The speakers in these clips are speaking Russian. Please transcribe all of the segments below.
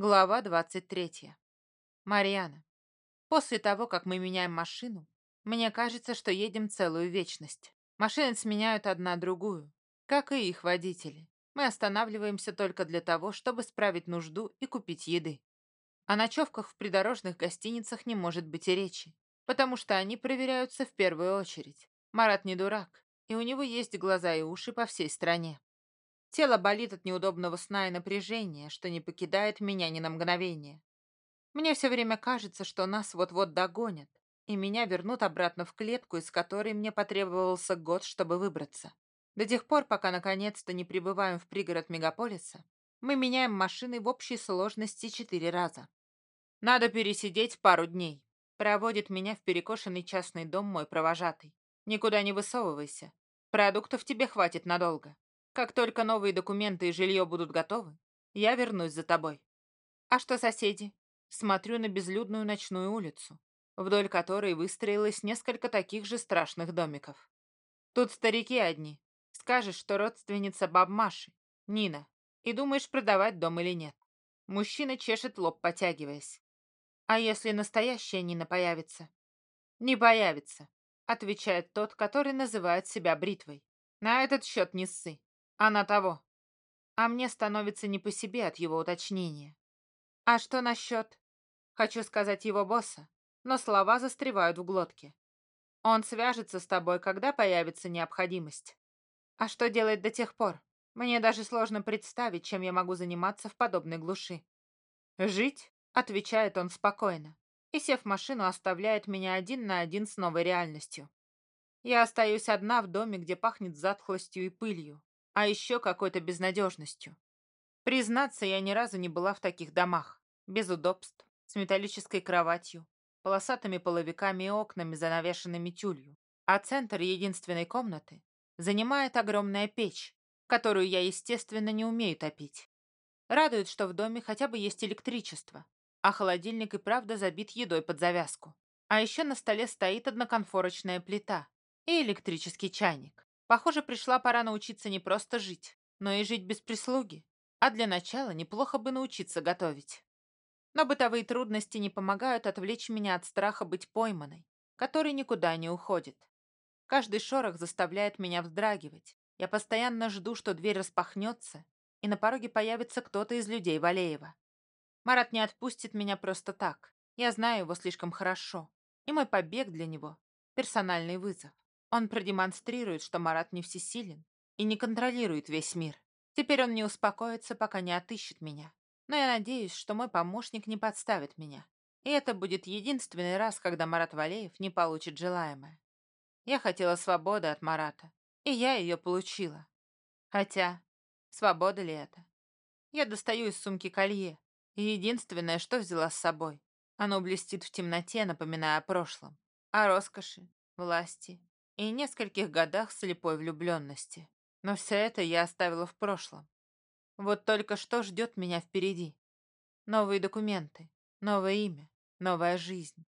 Глава 23. Марьяна. После того, как мы меняем машину, мне кажется, что едем целую вечность. Машины сменяют одна другую, как и их водители. Мы останавливаемся только для того, чтобы справить нужду и купить еды. О ночевках в придорожных гостиницах не может быть и речи, потому что они проверяются в первую очередь. Марат не дурак, и у него есть глаза и уши по всей стране. Тело болит от неудобного сна и напряжения, что не покидает меня ни на мгновение. Мне все время кажется, что нас вот-вот догонят, и меня вернут обратно в клетку, из которой мне потребовался год, чтобы выбраться. До тех пор, пока наконец-то не прибываем в пригород мегаполиса, мы меняем машины в общей сложности четыре раза. Надо пересидеть пару дней. Проводит меня в перекошенный частный дом мой провожатый. Никуда не высовывайся. Продуктов тебе хватит надолго. Как только новые документы и жилье будут готовы, я вернусь за тобой. А что соседи? Смотрю на безлюдную ночную улицу, вдоль которой выстроилось несколько таких же страшных домиков. Тут старики одни. Скажешь, что родственница баб Маши, Нина, и думаешь, продавать дом или нет. Мужчина чешет лоб, потягиваясь. А если настоящая Нина появится? Не появится, отвечает тот, который называет себя бритвой. На этот счет не ссы. Она того. А мне становится не по себе от его уточнения. А что насчет... Хочу сказать его босса, но слова застревают в глотке. Он свяжется с тобой, когда появится необходимость. А что делать до тех пор? Мне даже сложно представить, чем я могу заниматься в подобной глуши. «Жить?» — отвечает он спокойно. И, сев в машину, оставляет меня один на один с новой реальностью. Я остаюсь одна в доме, где пахнет затхлостью и пылью, а еще какой-то безнадежностью. Признаться, я ни разу не была в таких домах. Без удобств, с металлической кроватью, полосатыми половиками и окнами, занавешенными тюлью. А центр единственной комнаты занимает огромная печь, которую я, естественно, не умею топить. Радует, что в доме хотя бы есть электричество, а холодильник и правда забит едой под завязку. А еще на столе стоит одноконфорочная плита и электрический чайник. Похоже, пришла пора научиться не просто жить, но и жить без прислуги. А для начала неплохо бы научиться готовить. Но бытовые трудности не помогают отвлечь меня от страха быть пойманной, который никуда не уходит. Каждый шорох заставляет меня вздрагивать. Я постоянно жду, что дверь распахнется, и на пороге появится кто-то из людей Валеева. Марат не отпустит меня просто так. Я знаю его слишком хорошо, и мой побег для него — персональный вызов. Он продемонстрирует, что Марат не всесилен и не контролирует весь мир. Теперь он не успокоится, пока не отыщет меня. Но я надеюсь, что мой помощник не подставит меня. И это будет единственный раз, когда Марат Валеев не получит желаемое. Я хотела свободы от Марата, и я ее получила. Хотя, свобода ли это? Я достаю из сумки колье, и единственное, что взяла с собой. Оно блестит в темноте, напоминая о прошлом, о роскоши, власти и нескольких годах слепой влюбленности. Но все это я оставила в прошлом. Вот только что ждет меня впереди. Новые документы, новое имя, новая жизнь.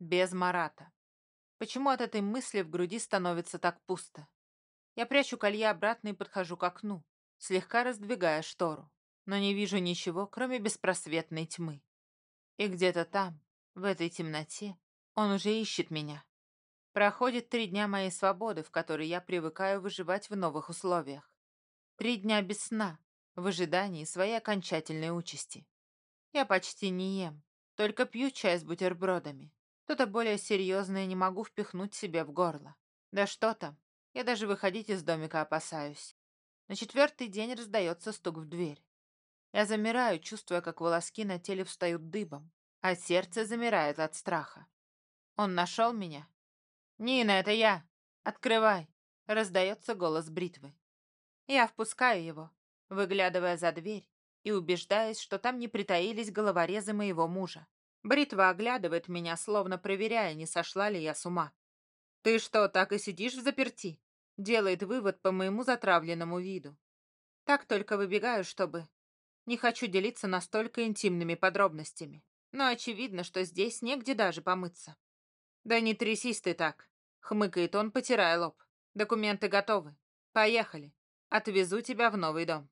Без Марата. Почему от этой мысли в груди становится так пусто? Я прячу колье обратно и подхожу к окну, слегка раздвигая штору, но не вижу ничего, кроме беспросветной тьмы. И где-то там, в этой темноте, он уже ищет меня. Проходит три дня моей свободы, в которой я привыкаю выживать в новых условиях. Три дня без сна, в ожидании своей окончательной участи. Я почти не ем, только пью чай с бутербродами. Что-то более серьезное не могу впихнуть себе в горло. Да что там, я даже выходить из домика опасаюсь. На четвертый день раздается стук в дверь. Я замираю, чувствуя, как волоски на теле встают дыбом, а сердце замирает от страха. Он нашел меня «Нина, это я! Открывай!» — раздается голос бритвы. Я впускаю его, выглядывая за дверь и убеждаясь, что там не притаились головорезы моего мужа. Бритва оглядывает меня, словно проверяя, не сошла ли я с ума. «Ты что, так и сидишь в заперти?» — делает вывод по моему затравленному виду. Так только выбегаю, чтобы... Не хочу делиться настолько интимными подробностями, но очевидно, что здесь негде даже помыться. «Да не трясись ты так», — хмыкает он, потирая лоб. «Документы готовы. Поехали. Отвезу тебя в новый дом».